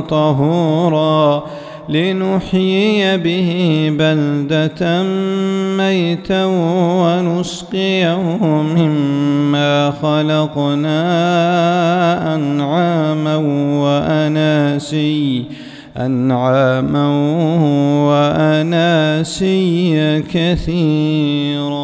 طهورا لنحيي به بلدة ميتا ونسقيه مما خلقنا أنعاما وأناسي أنعاما وأناسيا كثيرا.